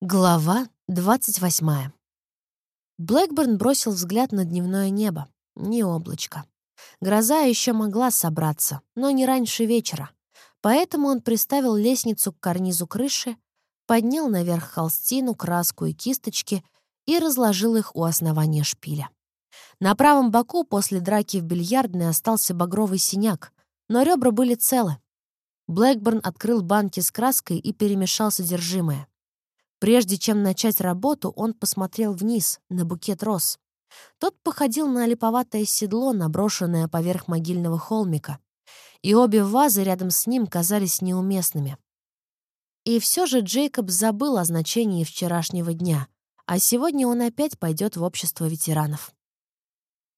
Глава 28. Блэкберн бросил взгляд на дневное небо. Ни облачко. Гроза еще могла собраться, но не раньше вечера. Поэтому он приставил лестницу к карнизу крыши, поднял наверх холстину, краску и кисточки и разложил их у основания шпиля. На правом боку после драки в бильярдной остался багровый синяк, но ребра были целы. Блэкберн открыл банки с краской и перемешал содержимое. Прежде чем начать работу, он посмотрел вниз, на букет роз. Тот походил на липоватое седло, наброшенное поверх могильного холмика. И обе вазы рядом с ним казались неуместными. И все же Джейкоб забыл о значении вчерашнего дня, а сегодня он опять пойдет в общество ветеранов.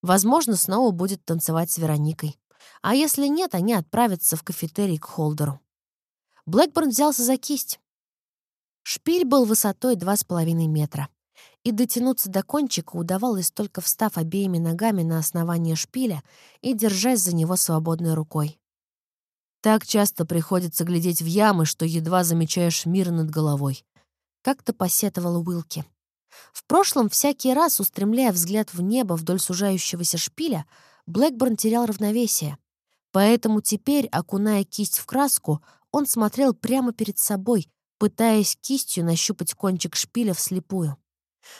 Возможно, снова будет танцевать с Вероникой. А если нет, они отправятся в кафетерий к Холдеру. Блэкборн взялся за кисть. Шпиль был высотой 2,5 метра. И дотянуться до кончика удавалось только встав обеими ногами на основание шпиля и держась за него свободной рукой. Так часто приходится глядеть в ямы, что едва замечаешь мир над головой. Как-то посетовала Уилки. В прошлом, всякий раз, устремляя взгляд в небо вдоль сужающегося шпиля, Блэкборн терял равновесие. Поэтому теперь, окуная кисть в краску, он смотрел прямо перед собой, пытаясь кистью нащупать кончик шпиля вслепую.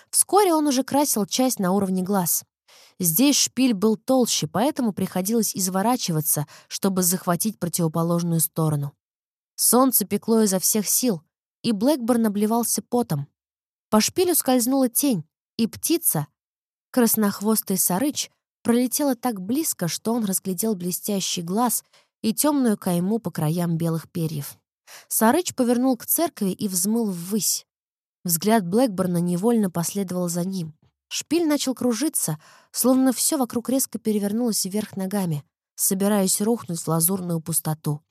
Вскоре он уже красил часть на уровне глаз. Здесь шпиль был толще, поэтому приходилось изворачиваться, чтобы захватить противоположную сторону. Солнце пекло изо всех сил, и Блэкборн обливался потом. По шпилю скользнула тень, и птица, краснохвостый сарыч, пролетела так близко, что он разглядел блестящий глаз и темную кайму по краям белых перьев. Сарыч повернул к церкви и взмыл ввысь. Взгляд Блэкборна невольно последовал за ним. Шпиль начал кружиться, словно все вокруг резко перевернулось вверх ногами, собираясь рухнуть в лазурную пустоту.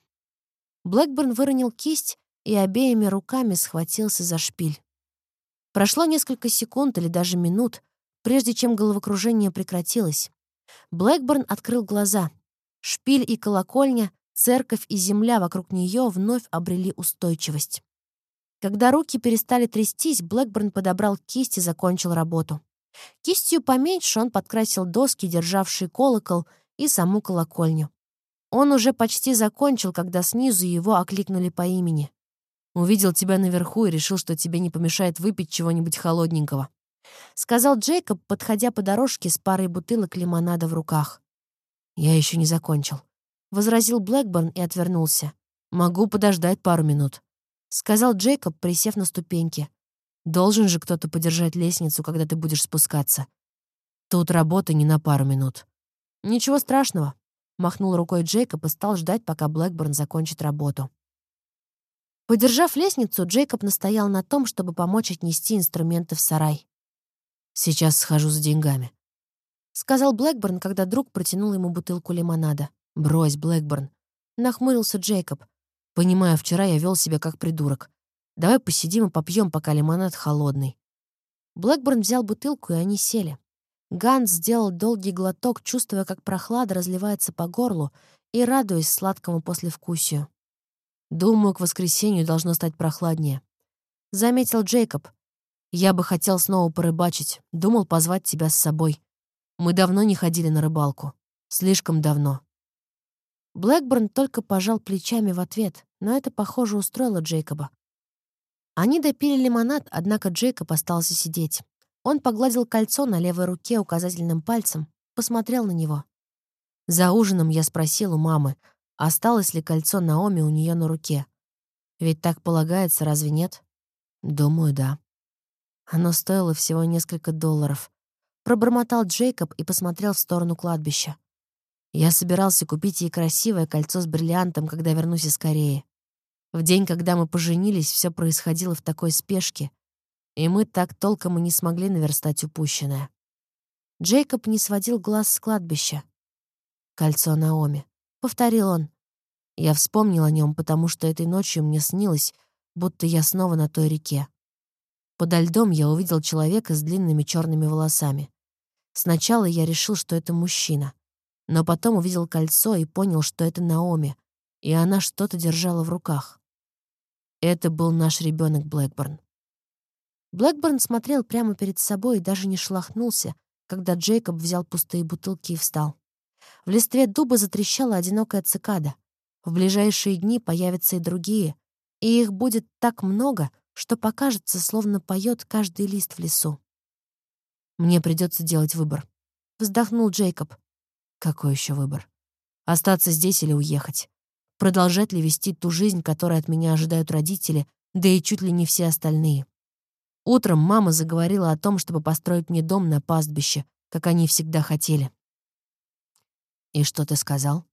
Блэкборн выронил кисть и обеими руками схватился за шпиль. Прошло несколько секунд или даже минут, прежде чем головокружение прекратилось. Блэкборн открыл глаза. Шпиль и колокольня церковь и земля вокруг нее вновь обрели устойчивость. Когда руки перестали трястись, Блэкборн подобрал кисть и закончил работу. Кистью поменьше он подкрасил доски, державшие колокол, и саму колокольню. Он уже почти закончил, когда снизу его окликнули по имени. «Увидел тебя наверху и решил, что тебе не помешает выпить чего-нибудь холодненького», — сказал Джейкоб, подходя по дорожке с парой бутылок лимонада в руках. «Я еще не закончил», — возразил Блэкборн и отвернулся. «Могу подождать пару минут», — сказал Джейкоб, присев на ступеньки. «Должен же кто-то подержать лестницу, когда ты будешь спускаться. Тут работа не на пару минут». «Ничего страшного», — махнул рукой Джейкоб и стал ждать, пока Блэкборн закончит работу. Подержав лестницу, Джейкоб настоял на том, чтобы помочь отнести инструменты в сарай. «Сейчас схожу с деньгами», — сказал Блэкборн, когда друг протянул ему бутылку лимонада. «Брось, Блэкборн», — нахмурился Джейкоб. «Понимаю, вчера я вел себя как придурок. Давай посидим и попьем, пока лимонад холодный». Блэкборн взял бутылку, и они сели. Ганс сделал долгий глоток, чувствуя, как прохлада разливается по горлу и радуясь сладкому послевкусию. «Думаю, к воскресенью должно стать прохладнее», — заметил Джейкоб. «Я бы хотел снова порыбачить. Думал позвать тебя с собой. Мы давно не ходили на рыбалку. Слишком давно. Блэкборн только пожал плечами в ответ, но это, похоже, устроило Джейкоба. Они допили лимонад, однако Джейкоб остался сидеть. Он погладил кольцо на левой руке указательным пальцем, посмотрел на него. За ужином я спросил у мамы, осталось ли кольцо Наоми у нее на руке. Ведь так полагается, разве нет? Думаю, да. Оно стоило всего несколько долларов. Пробормотал Джейкоб и посмотрел в сторону кладбища. Я собирался купить ей красивое кольцо с бриллиантом, когда вернусь из Кореи. В день, когда мы поженились, все происходило в такой спешке, и мы так толком и не смогли наверстать упущенное. Джейкоб не сводил глаз с кладбища. «Кольцо Наоми», — повторил он. Я вспомнил о нем, потому что этой ночью мне снилось, будто я снова на той реке. Подо льдом я увидел человека с длинными черными волосами. Сначала я решил, что это мужчина. Но потом увидел кольцо и понял, что это Наоми, и она что-то держала в руках. Это был наш ребенок Блэкборн. Блэкборн смотрел прямо перед собой и даже не шелохнулся, когда Джейкоб взял пустые бутылки и встал. В листве дуба затрещала одинокая цикада. В ближайшие дни появятся и другие, и их будет так много, что покажется, словно поет каждый лист в лесу. «Мне придется делать выбор», — вздохнул Джейкоб. «Какой еще выбор? Остаться здесь или уехать? Продолжать ли вести ту жизнь, которой от меня ожидают родители, да и чуть ли не все остальные?» Утром мама заговорила о том, чтобы построить мне дом на пастбище, как они всегда хотели. «И что ты сказал?»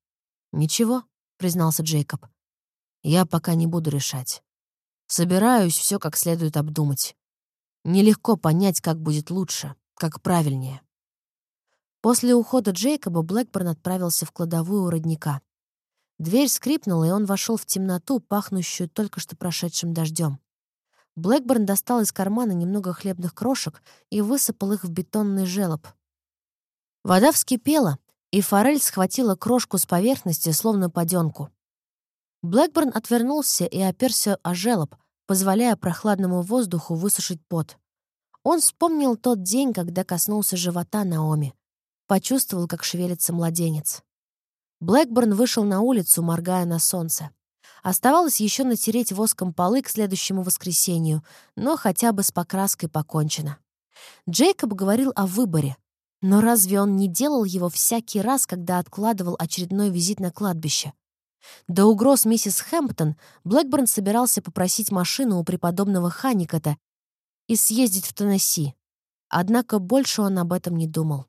«Ничего», — признался Джейкоб. «Я пока не буду решать. Собираюсь все как следует обдумать. Нелегко понять, как будет лучше, как правильнее». После ухода Джейкоба Блэкборн отправился в кладовую у родника. Дверь скрипнула, и он вошел в темноту, пахнущую только что прошедшим дождем. Блэкборн достал из кармана немного хлебных крошек и высыпал их в бетонный желоб. Вода вскипела, и форель схватила крошку с поверхности, словно подёнку. Блэкборн отвернулся и оперся о желоб, позволяя прохладному воздуху высушить пот. Он вспомнил тот день, когда коснулся живота Наоми. Почувствовал, как шевелится младенец. Блэкборн вышел на улицу, моргая на солнце. Оставалось еще натереть воском полы к следующему воскресенью, но хотя бы с покраской покончено. Джейкоб говорил о выборе, но разве он не делал его всякий раз, когда откладывал очередной визит на кладбище? До угроз миссис Хэмптон Блэкборн собирался попросить машину у преподобного Ханикота и съездить в Теннесси. Однако больше он об этом не думал.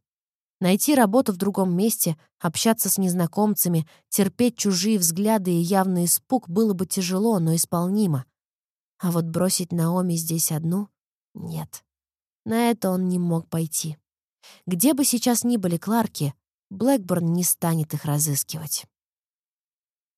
Найти работу в другом месте, общаться с незнакомцами, терпеть чужие взгляды и явный испуг было бы тяжело, но исполнимо. А вот бросить Наоми здесь одну — нет. На это он не мог пойти. Где бы сейчас ни были Кларки, Блэкборн не станет их разыскивать.